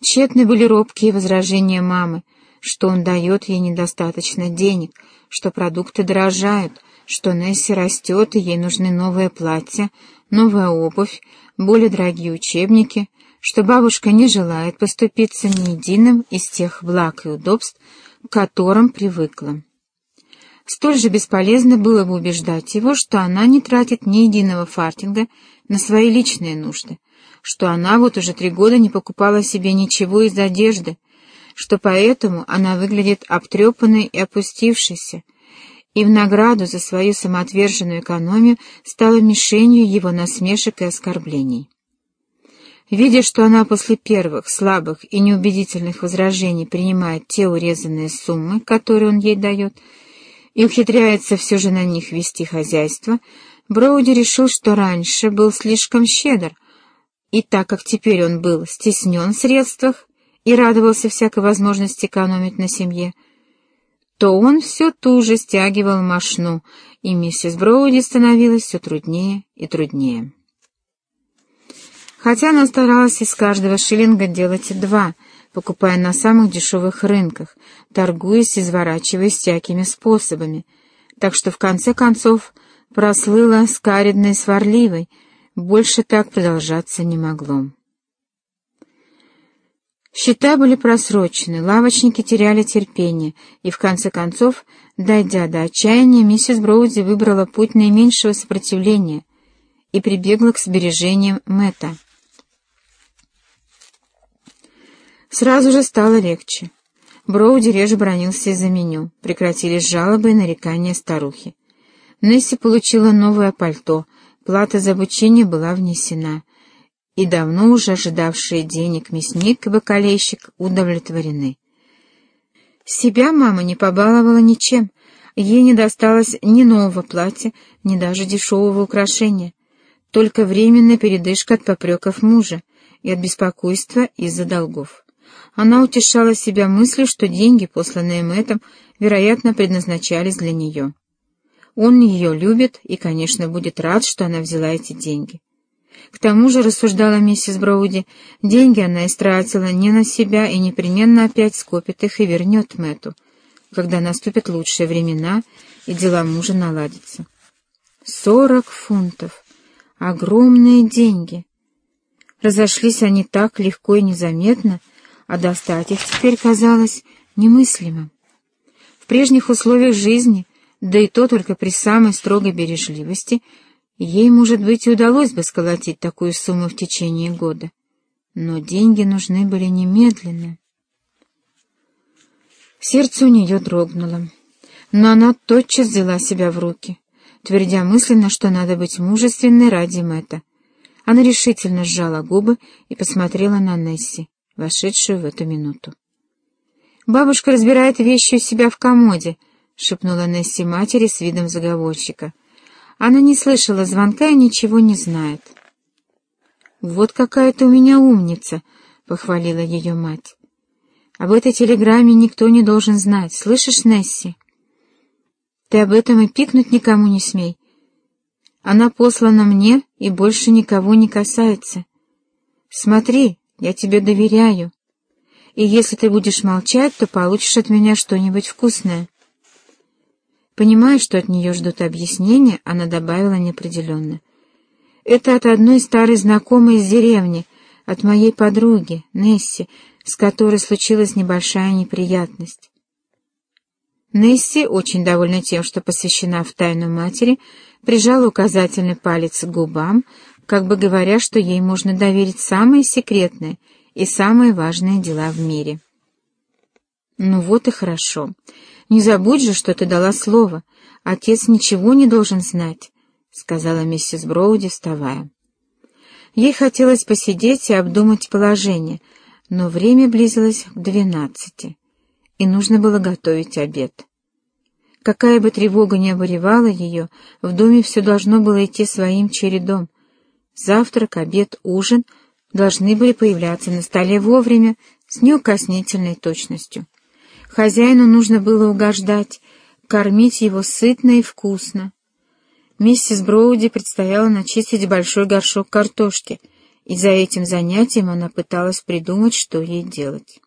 Тщетны были робкие возражения мамы, что он дает ей недостаточно денег, что продукты дорожают, что Несси растет, и ей нужны новые платья, новая обувь, более дорогие учебники, что бабушка не желает поступиться ни единым из тех благ и удобств, к которым привыкла. Столь же бесполезно было бы убеждать его, что она не тратит ни единого фартинга на свои личные нужды, что она вот уже три года не покупала себе ничего из одежды, что поэтому она выглядит обтрепанной и опустившейся, и в награду за свою самоотверженную экономию стала мишенью его насмешек и оскорблений. Видя, что она после первых, слабых и неубедительных возражений принимает те урезанные суммы, которые он ей дает, и ухитряется все же на них вести хозяйство, Броуди решил, что раньше был слишком щедр, и так как теперь он был стеснен в средствах и радовался всякой возможности экономить на семье, то он все туже стягивал мошну, и миссис Броуди становилось все труднее и труднее. Хотя она старалась из каждого шиллинга делать два, покупая на самых дешевых рынках, торгуясь и изворачиваясь всякими способами, так что в конце концов прослыла скаридной сварливой, больше так продолжаться не могло. Счета были просрочены, лавочники теряли терпение, и в конце концов, дойдя до отчаяния, миссис Броуди выбрала путь наименьшего сопротивления и прибегла к сбережениям Мэтта. Сразу же стало легче. Броуди реже бронился из-за меню, прекратились жалобы и нарекания старухи. Несси получила новое пальто, плата за обучение была внесена, и давно уже ожидавшие денег мясник и бакалейщик удовлетворены. Себя мама не побаловала ничем, ей не досталось ни нового платья, ни даже дешевого украшения, только временная передышка от попреков мужа и от беспокойства из-за долгов. Она утешала себя мыслью, что деньги, посланные Мэттом, вероятно, предназначались для нее. Он ее любит и, конечно, будет рад, что она взяла эти деньги. К тому же, рассуждала миссис Броуди, деньги она истратила не на себя и непременно опять скопит их и вернет Мэтту, когда наступят лучшие времена и дела мужа наладятся. Сорок фунтов! Огромные деньги! Разошлись они так легко и незаметно, а достать их теперь казалось немыслимым. В прежних условиях жизни, да и то только при самой строгой бережливости, ей, может быть, и удалось бы сколотить такую сумму в течение года. Но деньги нужны были немедленно. Сердце у нее дрогнуло, но она тотчас взяла себя в руки, твердя мысленно, что надо быть мужественной ради Мэтта. Она решительно сжала губы и посмотрела на Несси вошедшую в эту минуту. «Бабушка разбирает вещи у себя в комоде», — шепнула Несси матери с видом заговорщика. Она не слышала звонка и ничего не знает. «Вот какая ты у меня умница», — похвалила ее мать. «Об этой телеграмме никто не должен знать, слышишь, Несси? Ты об этом и пикнуть никому не смей. Она послана мне и больше никого не касается. Смотри, я тебе доверяю. И если ты будешь молчать, то получишь от меня что-нибудь вкусное. Понимая, что от нее ждут объяснения, она добавила неопределенно. Это от одной старой знакомой из деревни, от моей подруги, Несси, с которой случилась небольшая неприятность. Несси, очень довольна тем, что посвящена в тайну матери, прижала указательный палец к губам, как бы говоря, что ей можно доверить самые секретные и самые важные дела в мире. «Ну вот и хорошо. Не забудь же, что ты дала слово. Отец ничего не должен знать», — сказала миссис Броуди, вставая. Ей хотелось посидеть и обдумать положение, но время близилось к двенадцати, и нужно было готовить обед. Какая бы тревога ни обуревала ее, в доме все должно было идти своим чередом, Завтрак, обед, ужин должны были появляться на столе вовремя, с неукоснительной точностью. Хозяину нужно было угождать, кормить его сытно и вкусно. Миссис Броуди предстояло начистить большой горшок картошки и за этим занятием она пыталась придумать, что ей делать.